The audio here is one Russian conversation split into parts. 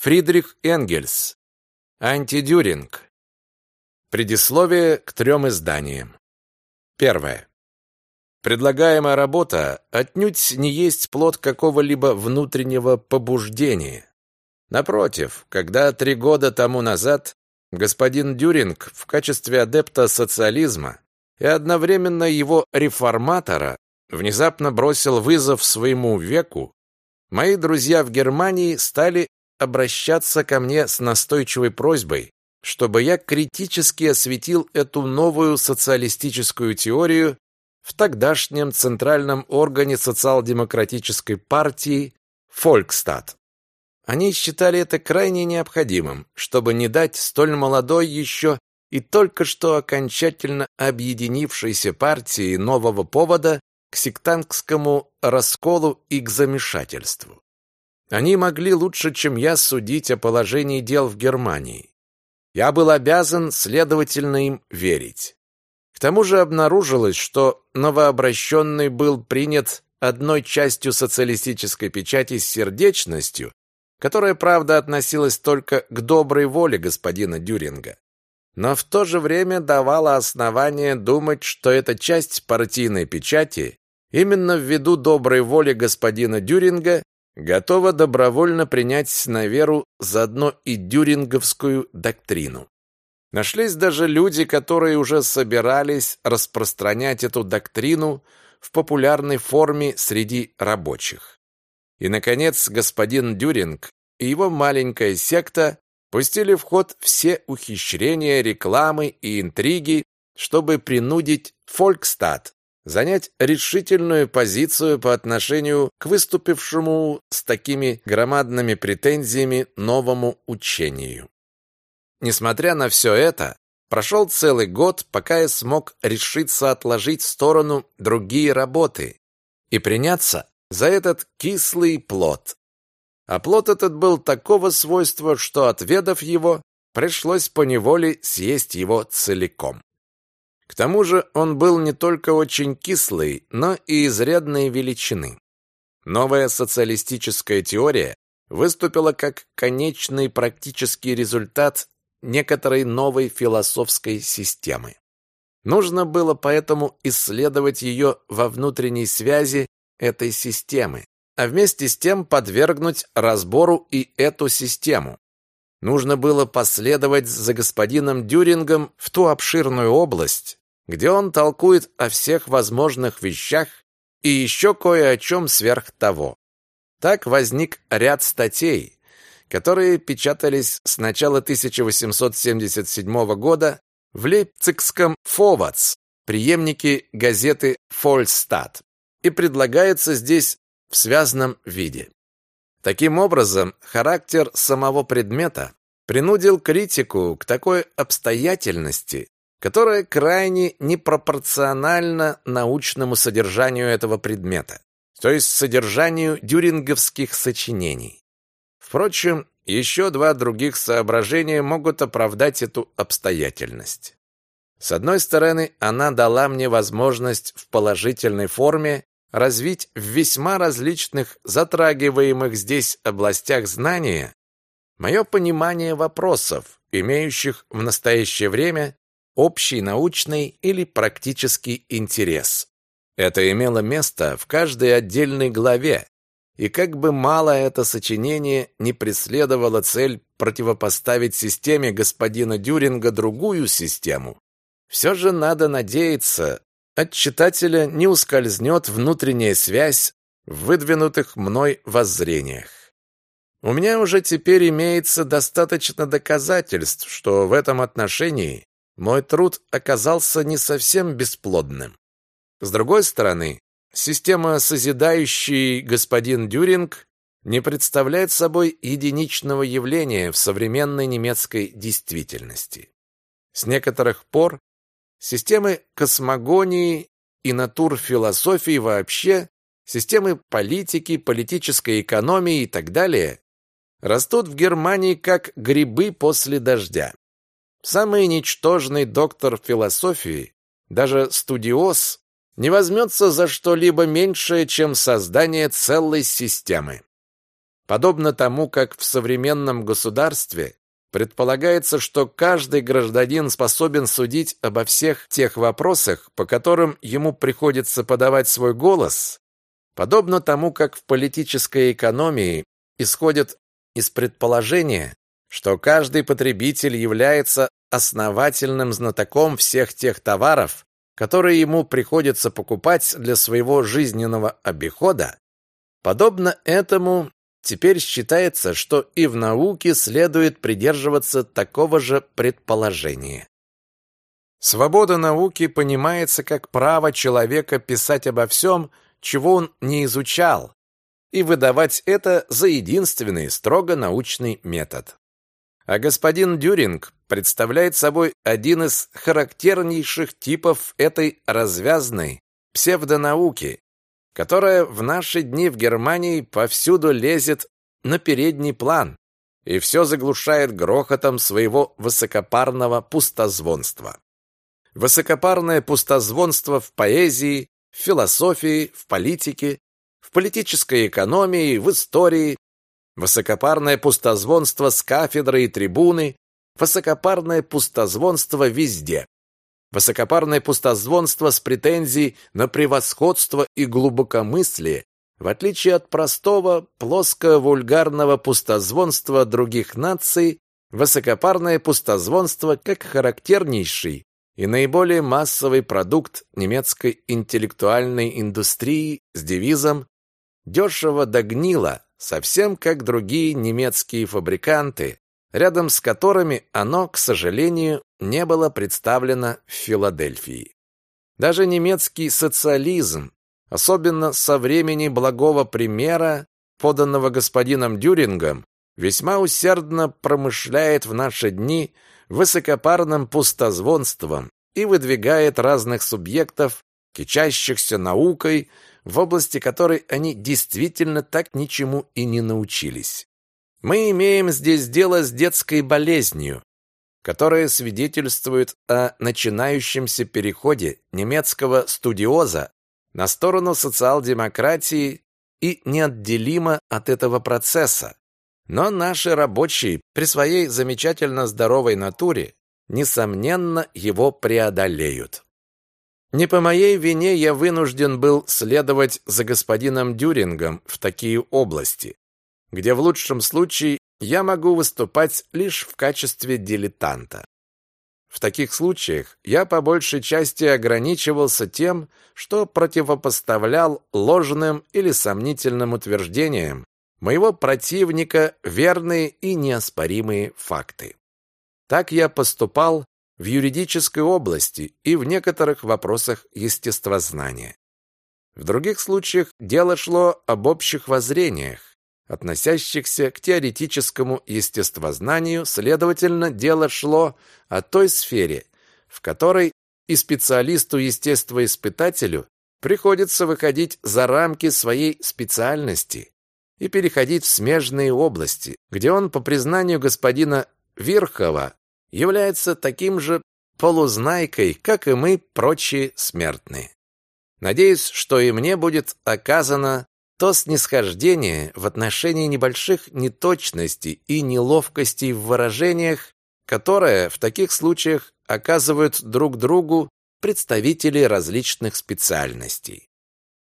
Фридрих Энгельс. Антидюринг. Предисловие к трем изданиям. Первое. Предлагаемая работа отнюдь не есть плод какого-либо внутреннего побуждения. Напротив, когда три года тому назад господин Дюринг в качестве адепта социализма и одновременно его реформатора внезапно бросил вызов своему веку, мои друзья в Германии стали обращаться ко мне с настойчивой просьбой, чтобы я критически осветил эту новую социалистическую теорию в тогдашнем центральном органе социал-демократической партии Фолькстат. Они считали это крайне необходимым, чтобы не дать столь молодой еще и только что окончательно объединившейся партии нового повода к сектантскому расколу и к замешательству. Они могли лучше, чем я, судить о положении дел в Германии. Я был обязан, следовательно, им верить. К тому же обнаружилось, что новообращенный был принят одной частью социалистической печати с сердечностью, которая, правда, относилась только к доброй воле господина Дюринга, но в то же время давала основание думать, что эта часть партийной печати именно ввиду доброй воли господина Дюринга готова добровольно принять на веру заодно и дюринговскую доктрину. Нашлись даже люди, которые уже собирались распространять эту доктрину в популярной форме среди рабочих. И, наконец, господин Дюринг и его маленькая секта пустили в ход все ухищрения, рекламы и интриги, чтобы принудить Фолькстат занять решительную позицию по отношению к выступившему с такими громадными претензиями новому учению. Несмотря на все это, прошел целый год, пока я смог решиться отложить в сторону другие работы и приняться за этот кислый плод. А плод этот был такого свойства, что, отведав его, пришлось поневоле съесть его целиком. К тому же он был не только очень кислый, но и изрядной величины. Новая социалистическая теория выступила как конечный практический результат некоторой новой философской системы. Нужно было поэтому исследовать ее во внутренней связи этой системы, а вместе с тем подвергнуть разбору и эту систему. Нужно было последовать за господином Дюрингом в ту обширную область, где он толкует о всех возможных вещах и еще кое о чем сверх того. Так возник ряд статей, которые печатались с начала 1877 года в Лейпцигском «Фовац», преемнике газеты «Фольстат», и предлагается здесь в связанном виде. Таким образом, характер самого предмета принудил критику к такой обстоятельности, которая крайне непропорциональна научному содержанию этого предмета, то есть содержанию дюринговских сочинений. Впрочем, еще два других соображения могут оправдать эту обстоятельность. С одной стороны, она дала мне возможность в положительной форме развить в весьма различных затрагиваемых здесь областях знания мое понимание вопросов, имеющих в настоящее время общий научный или практический интерес. Это имело место в каждой отдельной главе, и как бы мало это сочинение не преследовало цель противопоставить системе господина Дюринга другую систему, все же надо надеяться, от читателя не ускользнет внутренняя связь в выдвинутых мной воззрениях. У меня уже теперь имеется достаточно доказательств, что в этом отношении мой труд оказался не совсем бесплодным. С другой стороны, Система созидающий господин Дюринг не представляет собой единичного явления в современной немецкой действительности. С некоторых пор системы космогонии и натурфилософии вообще, системы политики, политической экономии и так далее растут в Германии как грибы после дождя. Самый ничтожный доктор философии, даже студиоз, не возьмется за что-либо меньшее, чем создание целой системы. подобно тому, как в современном государстве предполагается, что каждый гражданин способен судить обо всех тех вопросах, по которым ему приходится подавать свой голос, подобно тому, как в политической экономии исходят из предположения, что каждый потребитель является основательным знатоком всех тех товаров, которые ему приходится покупать для своего жизненного обихода, подобно этому теперь считается, что и в науке следует придерживаться такого же предположения. Свобода науки понимается как право человека писать обо всем, чего он не изучал, и выдавать это за единственный строго научный метод. А господин Дюринг представляет собой один из характернейших типов этой развязной псевдонауки, которая в наши дни в Германии повсюду лезет на передний план и все заглушает грохотом своего высокопарного пустозвонства. Высокопарное пустозвонство в поэзии, в философии, в политике, в политической экономии, в истории, высокопарное пустозвонство с кафедры и трибуны, высокопарное пустозвонство везде. Высокопарное пустозвонство с претензией на превосходство и глубокомыслие, в отличие от простого, плоско-вульгарного пустозвонства других наций, высокопарное пустозвонство как характернейший и наиболее массовый продукт немецкой интеллектуальной индустрии с девизом дешево до гнило, совсем как другие немецкие фабриканты, рядом с которыми оно, к сожалению, не было представлено в Филадельфии. Даже немецкий социализм, особенно со времени благого примера, поданного господином Дюрингом, весьма усердно промышляет в наши дни высокопарным пустозвонством и выдвигает разных субъектов, кичащихся наукой, в области которой они действительно так ничему и не научились. Мы имеем здесь дело с детской болезнью, которая свидетельствует о начинающемся переходе немецкого студиоза на сторону социал-демократии и неотделимо от этого процесса. Но наши рабочие при своей замечательно здоровой натуре несомненно его преодолеют. Не по моей вине я вынужден был следовать за господином Дюрингом в такие области, где в лучшем случае я могу выступать лишь в качестве дилетанта. В таких случаях я по большей части ограничивался тем, что противопоставлял ложным или сомнительным утверждениям моего противника верные и неоспоримые факты. Так я поступал в юридической области и в некоторых вопросах естествознания. В других случаях дело шло об общих воззрениях, относящихся к теоретическому естествознанию, следовательно, дело шло о той сфере, в которой и специалисту-естествоиспытателю приходится выходить за рамки своей специальности и переходить в смежные области, где он, по признанию господина Вирхова, является таким же полузнайкой, как и мы, прочие смертные. Надеюсь, что и мне будет оказано то снисхождение в отношении небольших неточностей и неловкостей в выражениях, которое в таких случаях оказывают друг другу представители различных специальностей.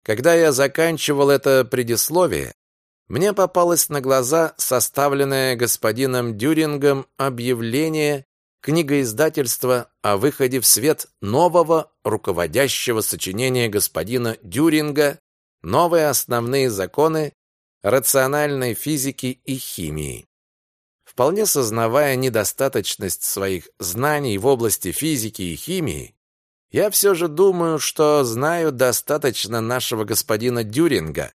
Когда я заканчивал это предисловие, мне попалось на глаза составленное господином Дюрингом объявление книгоиздательства о выходе в свет нового руководящего сочинения господина Дюринга «Новые основные законы рациональной физики и химии». Вполне сознавая недостаточность своих знаний в области физики и химии, я все же думаю, что знаю достаточно нашего господина Дюринга,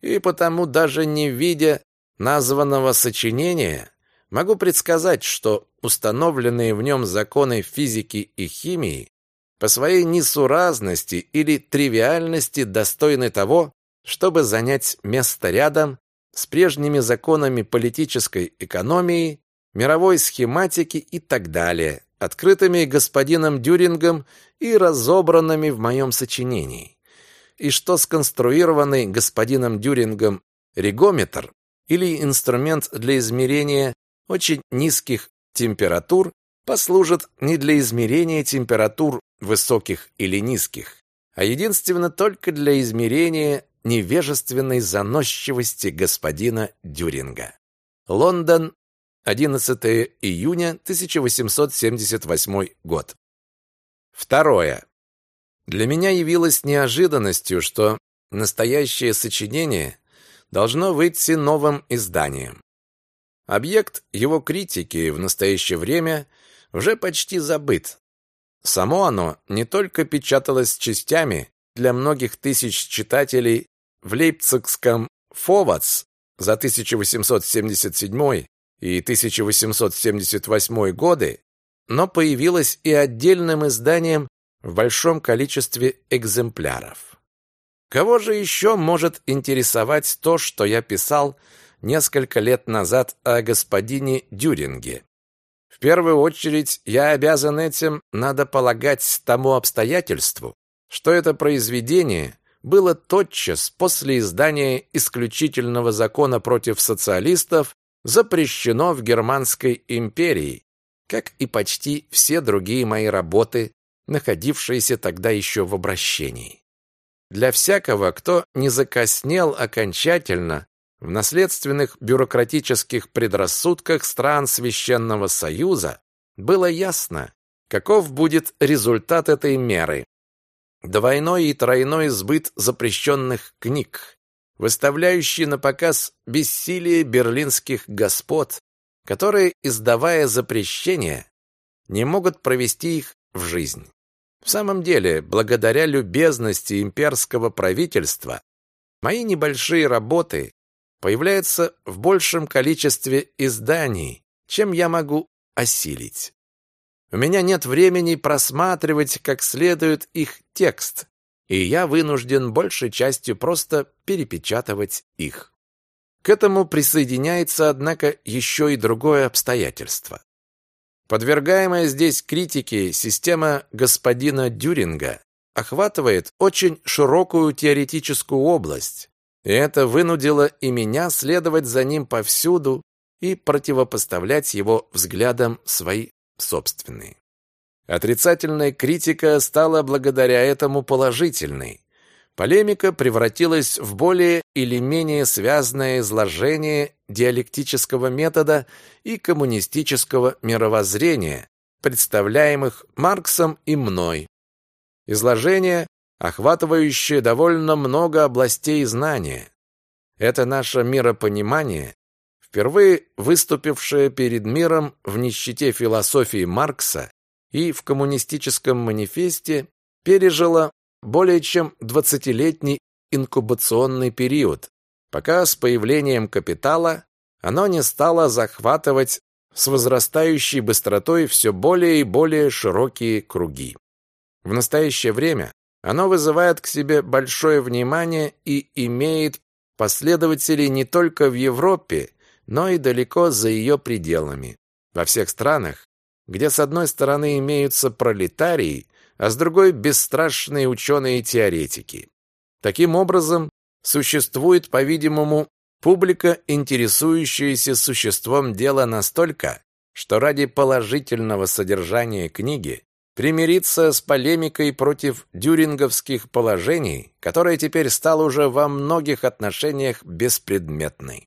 и потому даже не видя названного сочинения, могу предсказать, что установленные в нем законы физики и химии по своей несуразности или тривиальности достойны того, чтобы занять место рядом с прежними законами политической экономии, мировой схематики и так далее, открытыми господином Дюрингом и разобранными в моем сочинении. И что сконструированный господином Дюрингом регометр или инструмент для измерения очень низких температур послужит не для измерения температур высоких или низких, а единственно только для измерения невежественной заносчивости господина Дюринга. Лондон, 11 июня 1878 год. Второе. Для меня явилось неожиданностью, что настоящее сочинение должно выйти новым изданием. Объект его критики в настоящее время уже почти забыт. Само оно не только печаталось частями для многих тысяч читателей в лейпцигском «Фовац» за 1877 и 1878 годы, но появилось и отдельным изданием в большом количестве экземпляров. Кого же еще может интересовать то, что я писал несколько лет назад о господине Дюринге? В первую очередь я обязан этим, надо полагать, тому обстоятельству, что это произведение было тотчас после издания исключительного закона против социалистов запрещено в Германской империи, как и почти все другие мои работы, находившиеся тогда еще в обращении. Для всякого, кто не закоснел окончательно в наследственных бюрократических предрассудках стран Священного Союза, было ясно, каков будет результат этой меры. Двойной и тройной сбыт запрещенных книг, выставляющий на показ бессилие берлинских господ, которые, издавая запрещения, не могут провести их в жизнь. В самом деле, благодаря любезности имперского правительства, мои небольшие работы появляются в большем количестве изданий, чем я могу осилить. У меня нет времени просматривать как следует их текст, и я вынужден большей частью просто перепечатывать их. К этому присоединяется, однако, еще и другое обстоятельство. Подвергаемая здесь критике система господина Дюринга охватывает очень широкую теоретическую область, и это вынудило и меня следовать за ним повсюду и противопоставлять его взглядам свои собственные. Отрицательная критика стала благодаря этому положительной. Полемика превратилась в более или менее связанное изложение диалектического метода и коммунистического мировоззрения, представляемых Марксом и мной. Изложение, охватывающее довольно много областей знания. Это наше миропонимание, впервые выступившее перед миром в нищете философии Маркса и в коммунистическом манифесте, пережило более чем двадцатилетний инкубационный период, пока с появлением капитала оно не стало захватывать с возрастающей быстротой все более и более широкие круги. В настоящее время оно вызывает к себе большое внимание и имеет последователей не только в Европе, но и далеко за ее пределами. Во всех странах, где с одной стороны имеются пролетарии, а с другой бесстрашные ученые-теоретики. Таким образом, существует, по-видимому, публика, интересующаяся существом дела настолько, что ради положительного содержания книги примириться с полемикой против дюринговских положений, которая теперь стала уже во многих отношениях беспредметной.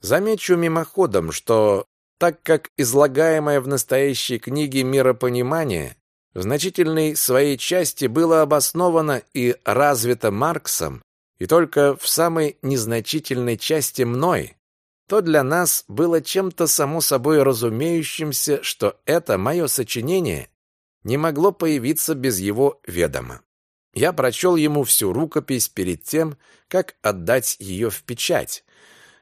Замечу мимоходом, что так как излагаемое в настоящей книге миропонимание в значительной своей части было обосновано и развито Марксом, и только в самой незначительной части мной, то для нас было чем-то само собой разумеющимся, что это мое сочинение не могло появиться без его ведома. Я прочел ему всю рукопись перед тем, как отдать ее в печать,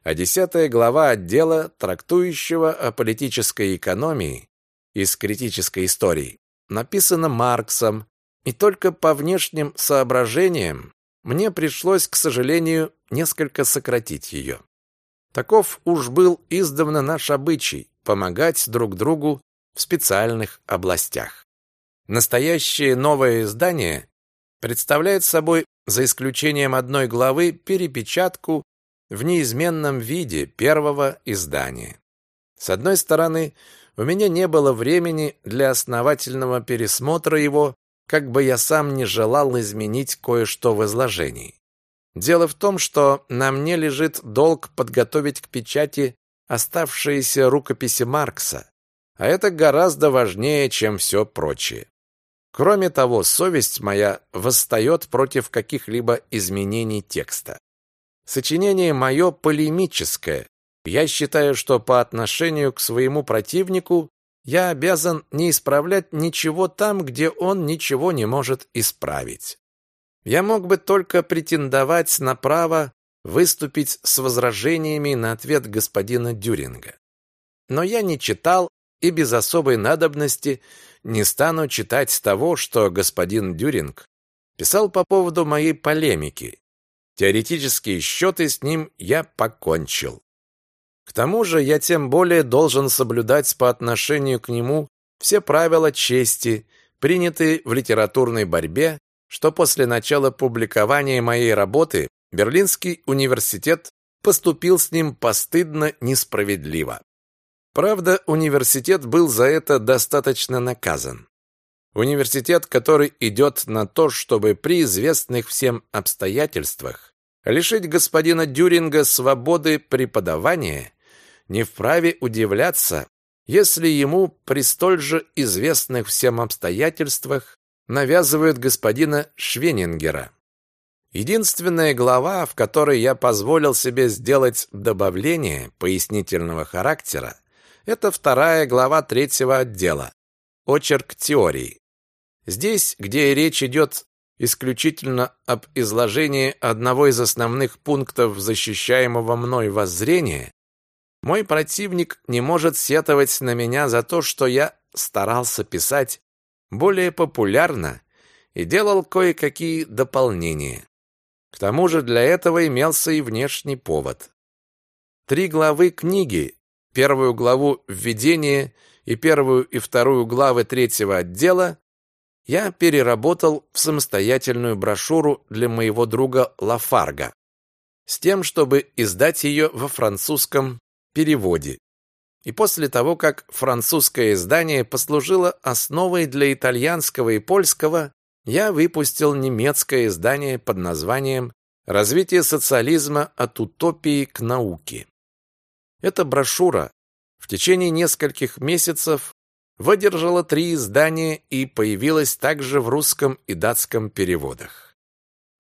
а десятая глава отдела, трактующего о политической экономии из критической истории, написана Марксом, и только по внешним соображениям мне пришлось, к сожалению, несколько сократить ее. Таков уж был издавна наш обычай помогать друг другу в специальных областях. Настоящее новое издание представляет собой, за исключением одной главы, перепечатку в неизменном виде первого издания. С одной стороны, у меня не было времени для основательного пересмотра его, как бы я сам не желал изменить кое-что в изложении. Дело в том, что на мне лежит долг подготовить к печати оставшиеся рукописи Маркса, а это гораздо важнее, чем все прочее. Кроме того, совесть моя восстает против каких-либо изменений текста. Сочинение мое полемическое. Я считаю, что по отношению к своему противнику я обязан не исправлять ничего там, где он ничего не может исправить. Я мог бы только претендовать на право выступить с возражениями на ответ господина Дюринга. Но я не читал и без особой надобности не стану читать того, что господин Дюринг писал по поводу моей полемики. Теоретические счеты с ним я покончил. К тому же я тем более должен соблюдать по отношению к нему все правила чести, принятые в литературной борьбе, что после начала публикования моей работы Берлинский университет поступил с ним постыдно несправедливо. Правда, университет был за это достаточно наказан. Университет, который идет на то, чтобы при известных всем обстоятельствах лишить господина Дюринга свободы преподавания, не вправе удивляться, если ему при столь же известных всем обстоятельствах навязывают господина Швенингера. Единственная глава, в которой я позволил себе сделать добавление пояснительного характера, это вторая глава третьего отдела. Очерк теории. Здесь, где речь идет исключительно об изложении одного из основных пунктов защищаемого мной воззрения, мой противник не может сетовать на меня за то, что я старался писать более популярно и делал кое-какие дополнения. К тому же для этого имелся и внешний повод. Три главы книги Первую главу «Введение» и первую и вторую главы третьего отдела я переработал в самостоятельную брошюру для моего друга Лафарга с тем, чтобы издать ее во французском переводе. И после того, как французское издание послужило основой для итальянского и польского, я выпустил немецкое издание под названием «Развитие социализма от утопии к науке». Эта брошюра в течение нескольких месяцев выдержала три издания и появилась также в русском и датском переводах.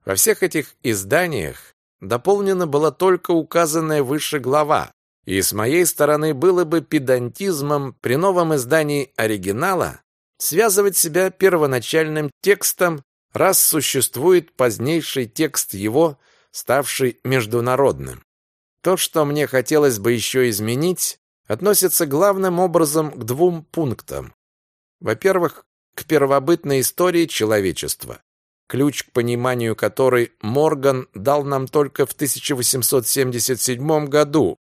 Во всех этих изданиях дополнена была только указанная выше глава, и с моей стороны было бы педантизмом при новом издании оригинала связывать себя первоначальным текстом, раз существует позднейший текст его, ставший международным. То, что мне хотелось бы еще изменить, относится главным образом к двум пунктам. Во-первых, к первобытной истории человечества, ключ к пониманию которой Морган дал нам только в 1877 году.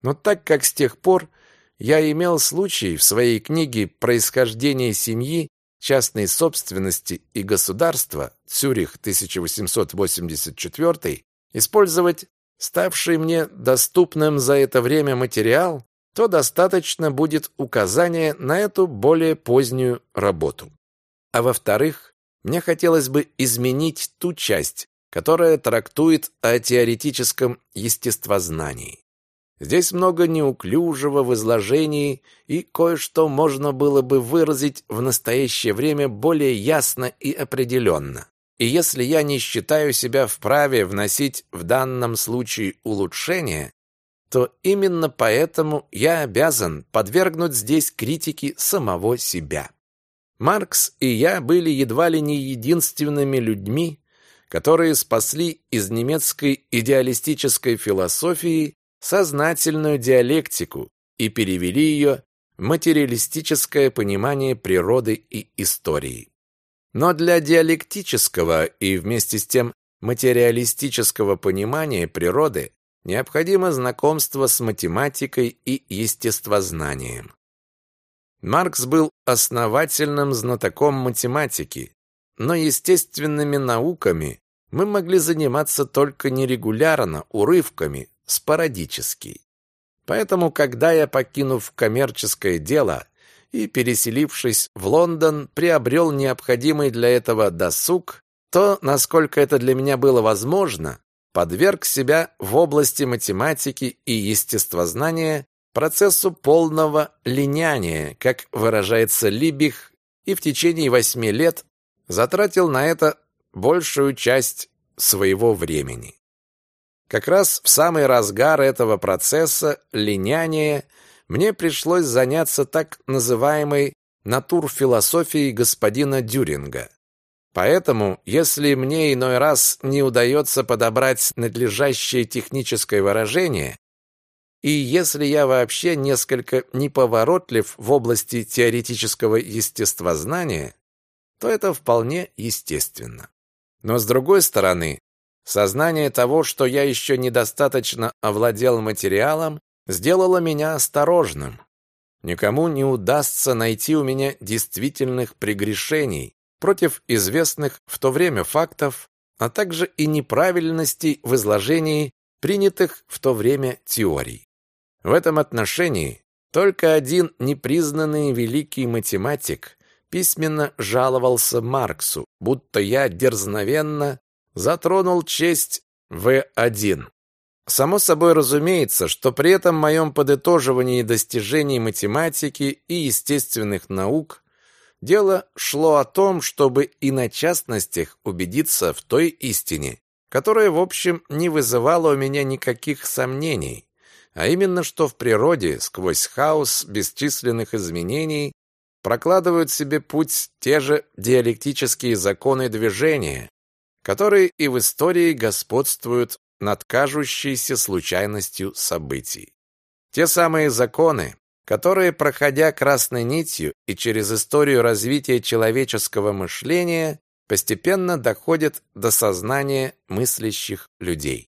Но так как с тех пор я имел случай в своей книге «Происхождение семьи, частной собственности и государства» Цюрих 1884 использовать ставший мне доступным за это время материал, то достаточно будет указания на эту более позднюю работу. А во-вторых, мне хотелось бы изменить ту часть, которая трактует о теоретическом естествознании. Здесь много неуклюжего в изложении, и кое-что можно было бы выразить в настоящее время более ясно и определенно. И если я не считаю себя вправе вносить в данном случае улучшения, то именно поэтому я обязан подвергнуть здесь критике самого себя. Маркс и я были едва ли не единственными людьми, которые спасли из немецкой идеалистической философии сознательную диалектику и перевели ее в материалистическое понимание природы и истории. Но для диалектического и вместе с тем материалистического понимания природы необходимо знакомство с математикой и естествознанием. Маркс был основательным знатоком математики, но естественными науками мы могли заниматься только нерегулярно, урывками, спорадический. Поэтому, когда я, покинув коммерческое дело и переселившись в Лондон, приобрел необходимый для этого досуг, то, насколько это для меня было возможно, подверг себя в области математики и естествознания процессу полного линяния, как выражается Либих, и в течение восьми лет затратил на это большую часть своего времени. Как раз в самый разгар этого процесса линяния мне пришлось заняться так называемой натурфилософией господина Дюринга. Поэтому, если мне иной раз не удается подобрать надлежащее техническое выражение, и если я вообще несколько неповоротлив в области теоретического естествознания, то это вполне естественно. Но с другой стороны, сознание того, что я еще недостаточно овладел материалом, сделало меня осторожным. Никому не удастся найти у меня действительных прегрешений, против известных в то время фактов, а также и неправильностей в изложении принятых в то время теорий. В этом отношении только один непризнанный великий математик письменно жаловался Марксу, будто я дерзновенно затронул честь В1. Само собой разумеется, что при этом моем подытоживании достижений математики и естественных наук Дело шло о том, чтобы и на частностях убедиться в той истине, которая, в общем, не вызывала у меня никаких сомнений, а именно, что в природе, сквозь хаос бесчисленных изменений, прокладывают себе путь те же диалектические законы движения, которые и в истории господствуют над кажущейся случайностью событий. Те самые законы, которые, проходя красной нитью и через историю развития человеческого мышления, постепенно доходят до сознания мыслящих людей.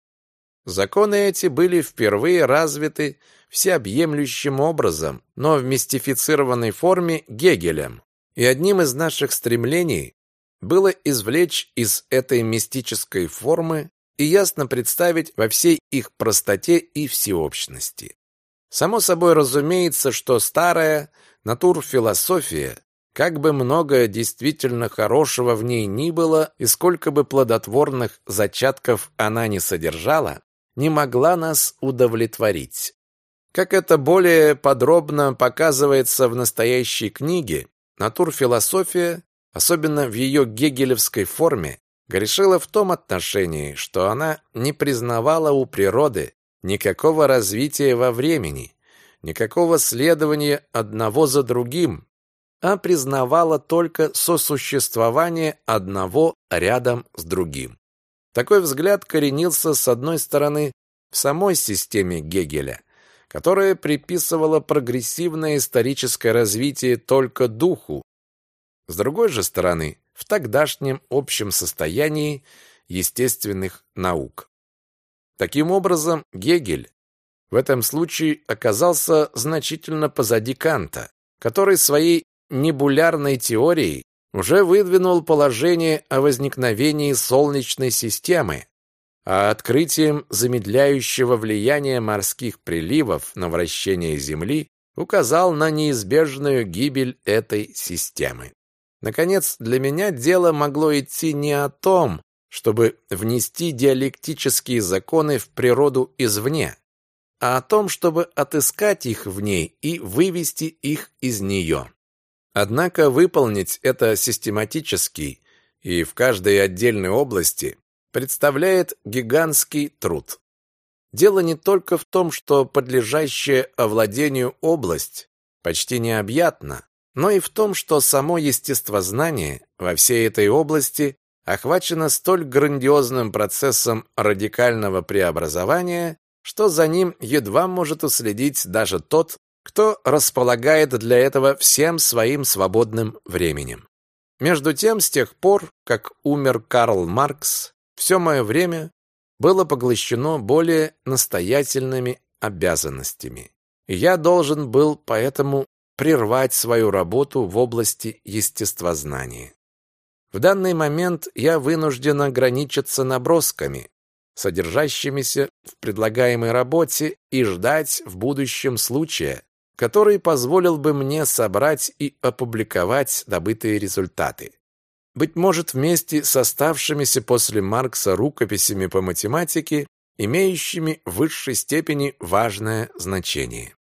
Законы эти были впервые развиты всеобъемлющим образом, но в мистифицированной форме Гегелем. И одним из наших стремлений было извлечь из этой мистической формы и ясно представить во всей их простоте и всеобщности. Само собой разумеется, что старая натурфилософия, как бы много действительно хорошего в ней ни было и сколько бы плодотворных зачатков она не содержала, не могла нас удовлетворить. Как это более подробно показывается в настоящей книге, натурфилософия, особенно в ее гегелевской форме, грешила в том отношении, что она не признавала у природы Никакого развития во времени, никакого следования одного за другим, а признавала только сосуществование одного рядом с другим. Такой взгляд коренился, с одной стороны, в самой системе Гегеля, которая приписывала прогрессивное историческое развитие только духу, с другой же стороны, в тогдашнем общем состоянии естественных наук. Таким образом, Гегель в этом случае оказался значительно позади Канта, который своей небулярной теорией уже выдвинул положение о возникновении Солнечной системы, а открытием замедляющего влияния морских приливов на вращение Земли указал на неизбежную гибель этой системы. Наконец, для меня дело могло идти не о том, чтобы внести диалектические законы в природу извне, а о том, чтобы отыскать их в ней и вывести их из нее. Однако выполнить это систематически и в каждой отдельной области представляет гигантский труд. Дело не только в том, что подлежащая овладению область почти необъятна, но и в том, что само естествознание во всей этой области охвачена столь грандиозным процессом радикального преобразования, что за ним едва может уследить даже тот, кто располагает для этого всем своим свободным временем. Между тем, с тех пор, как умер Карл Маркс, все мое время было поглощено более настоятельными обязанностями. Я должен был поэтому прервать свою работу в области естествознания. В данный момент я вынужден ограничиться набросками, содержащимися в предлагаемой работе, и ждать в будущем случая, который позволил бы мне собрать и опубликовать добытые результаты. Быть может, вместе с оставшимися после Маркса рукописями по математике, имеющими в высшей степени важное значение.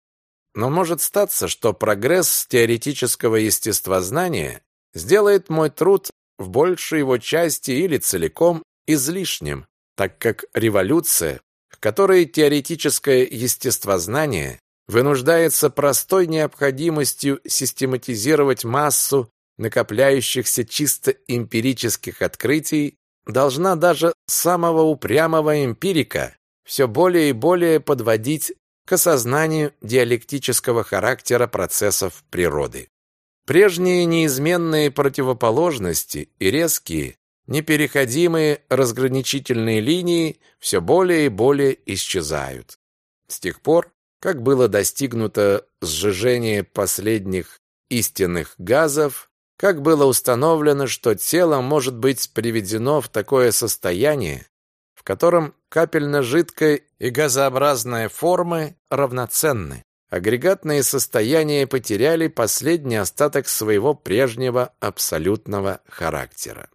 Но может статься, что прогресс теоретического естествознания сделает мой труд в большей его части или целиком излишним, так как революция, в которой теоретическое естествознание вынуждается простой необходимостью систематизировать массу накопляющихся чисто эмпирических открытий, должна даже самого упрямого эмпирика все более и более подводить к осознанию диалектического характера процессов природы. Прежние неизменные противоположности и резкие, непереходимые разграничительные линии все более и более исчезают. С тех пор, как было достигнуто сжижение последних истинных газов, как было установлено, что тело может быть приведено в такое состояние, в котором капельно-жидкая и газообразная формы равноценны. Агрегатные состояния потеряли последний остаток своего прежнего абсолютного характера.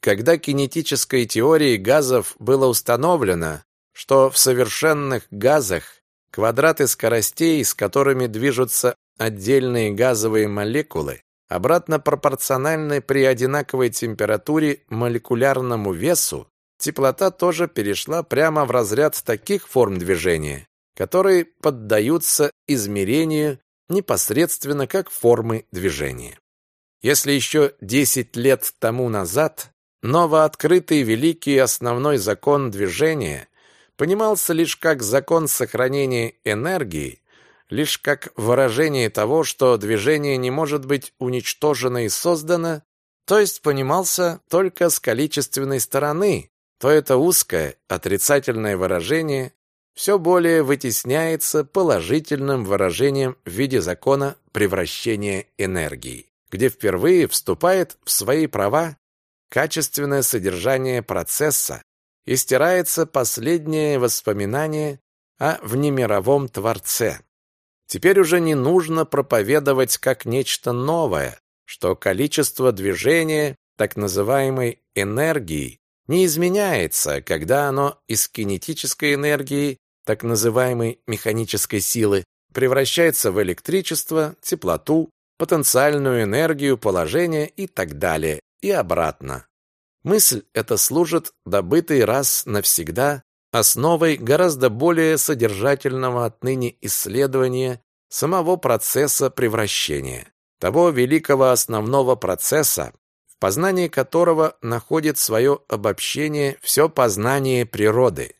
Когда кинетической теорией газов было установлено, что в совершенных газах квадраты скоростей, с которыми движутся отдельные газовые молекулы, обратно пропорциональны при одинаковой температуре молекулярному весу, теплота тоже перешла прямо в разряд таких форм движения, которые поддаются измерению непосредственно как формы движения. Если еще 10 лет тому назад Новооткрытый великий основной закон движения понимался лишь как закон сохранения энергии, лишь как выражение того, что движение не может быть уничтожено и создано, то есть понимался только с количественной стороны, то это узкое, отрицательное выражение все более вытесняется положительным выражением в виде закона превращения энергии, где впервые вступает в свои права качественное содержание процесса и стирается последнее воспоминание о внемировом Творце. Теперь уже не нужно проповедовать как нечто новое, что количество движения, так называемой энергии, не изменяется, когда оно из кинетической энергии, так называемой механической силы, превращается в электричество, теплоту, потенциальную энергию положения и так далее, и обратно. Мысль эта служит добытой раз навсегда основой гораздо более содержательного отныне исследования самого процесса превращения, того великого основного процесса, в познании которого находит свое обобщение все познание природы.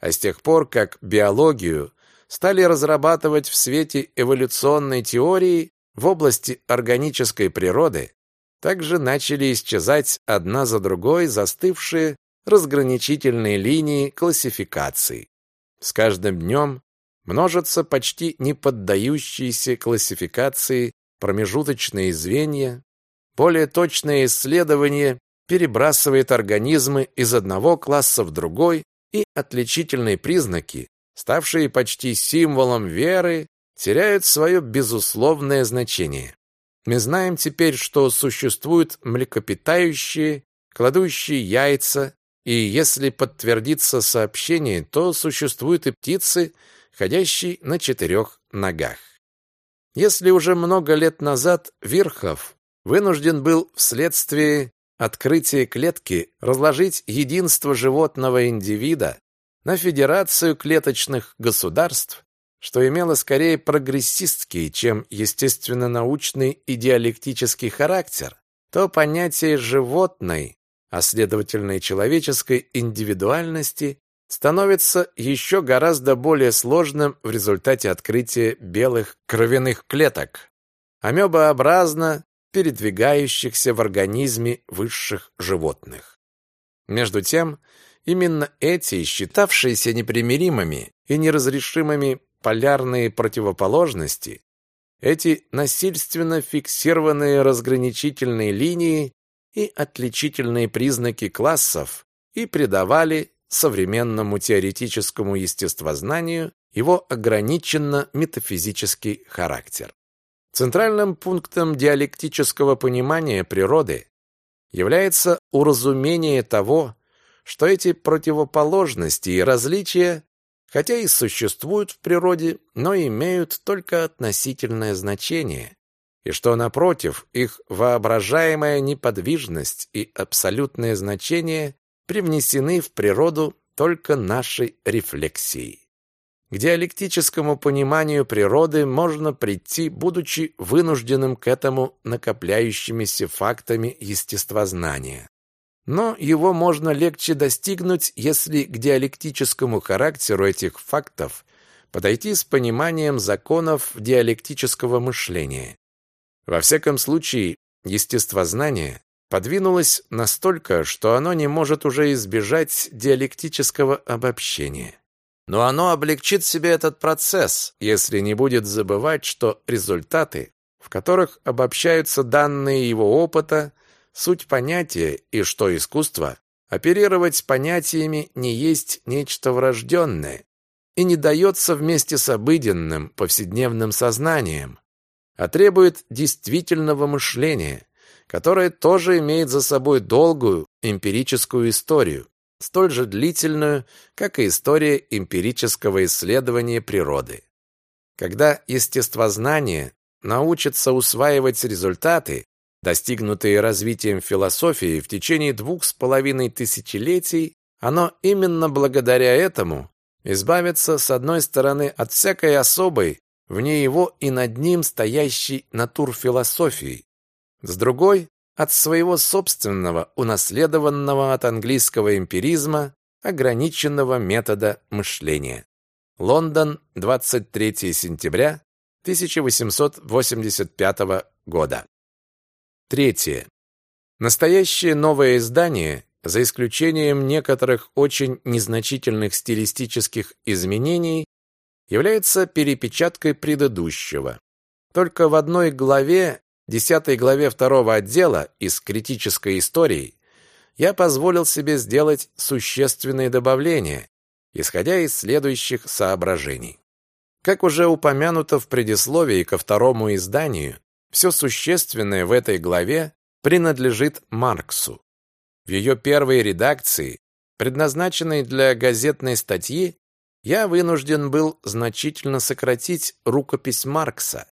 А с тех пор, как биологию стали разрабатывать в свете эволюционной теории в области органической природы, также начали исчезать одна за другой застывшие разграничительные линии классификации. С каждым днем множатся почти не поддающиеся классификации промежуточные звенья, более точное исследование перебрасывает организмы из одного класса в другой, и отличительные признаки, ставшие почти символом веры, теряют свое безусловное значение. Мы знаем теперь, что существуют млекопитающие, кладущие яйца, и если подтвердится сообщение, то существуют и птицы, ходящие на четырех ногах. Если уже много лет назад Вирхов вынужден был вследствие открытия клетки разложить единство животного индивида на федерацию клеточных государств, что имело скорее прогрессистский, чем естественно-научный и диалектический характер, то понятие животной, а следовательно и человеческой индивидуальности становится еще гораздо более сложным в результате открытия белых кровяных клеток, амебообразно передвигающихся в организме высших животных. Между тем, именно эти, считавшиеся непримиримыми и неразрешимыми полярные противоположности, эти насильственно фиксированные разграничительные линии и отличительные признаки классов и придавали современному теоретическому естествознанию его ограниченно метафизический характер. Центральным пунктом диалектического понимания природы является уразумение того, что эти противоположности и различия, хотя и существуют в природе, но имеют только относительное значение, и что, напротив, их воображаемая неподвижность и абсолютное значение привнесены в природу только нашей рефлексией. К диалектическому пониманию природы можно прийти, будучи вынужденным к этому накопляющимися фактами естествознания. Но его можно легче достигнуть, если к диалектическому характеру этих фактов подойти с пониманием законов диалектического мышления. Во всяком случае, естествознание подвинулось настолько, что оно не может уже избежать диалектического обобщения. Но оно облегчит себе этот процесс, если не будет забывать, что результаты, в которых обобщаются данные его опыта, суть понятия и что искусство, оперировать понятиями не есть нечто врожденное и не дается вместе с обыденным повседневным сознанием, а требует действительного мышления, которое тоже имеет за собой долгую эмпирическую историю, столь же длительную, как и история эмпирического исследования природы. Когда естествознание научится усваивать результаты, достигнутые развитием философии в течение двух с половиной тысячелетий, оно именно благодаря этому избавится, с одной стороны, от всякой особой, вне его и над ним стоящей натурфилософии, с другой от своего собственного, унаследованного от английского эмпиризма, ограниченного метода мышления. Лондон, 23 сентября 1885 года. Третье. Настоящее новое издание, за исключением некоторых очень незначительных стилистических изменений, является перепечаткой предыдущего. Только в одной главе десятой главе второго отдела из критической истории я позволил себе сделать существенные добавления, исходя из следующих соображений. Как уже упомянуто в предисловии ко второму изданию, все существенное в этой главе принадлежит Марксу. В ее первой редакции, предназначенной для газетной статьи, я вынужден был значительно сократить рукопись Маркса,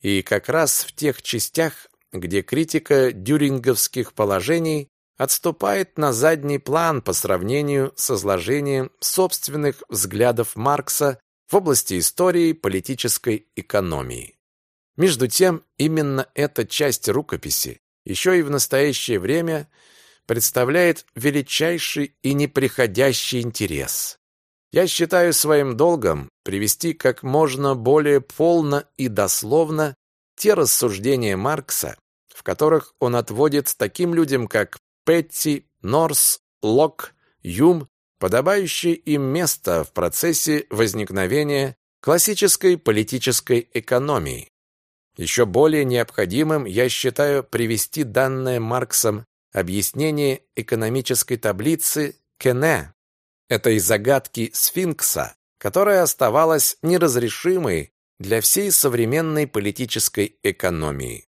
и как раз в тех частях, где критика дюринговских положений отступает на задний план по сравнению с изложением собственных взглядов Маркса в области истории политической экономии. Между тем, именно эта часть рукописи еще и в настоящее время представляет величайший и неприходящий интерес. Я считаю своим долгом привести как можно более полно и дословно те рассуждения Маркса, в которых он отводит таким людям, как Петти, Норс, Лок, Юм, подобающее им место в процессе возникновения классической политической экономии. Еще более необходимым я считаю привести данное Марксом объяснение экономической таблицы Кене, этой загадки сфинкса, которая оставалась неразрешимой для всей современной политической экономии.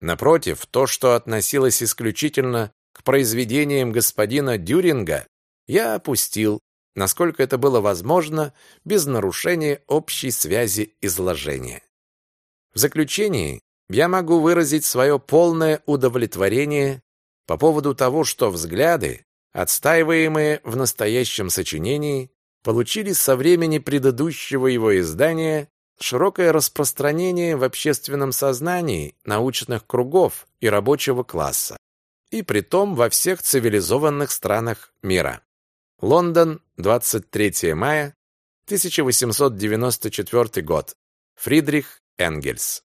Напротив, то, что относилось исключительно к произведениям господина Дюринга, я опустил, насколько это было возможно, без нарушения общей связи изложения. В заключении я могу выразить свое полное удовлетворение по поводу того, что взгляды, отстаиваемые в настоящем сочинении, получили со времени предыдущего его издания широкое распространение в общественном сознании научных кругов и рабочего класса, и притом во всех цивилизованных странах мира. Лондон, 23 мая 1894 год. Фридрих Энгельс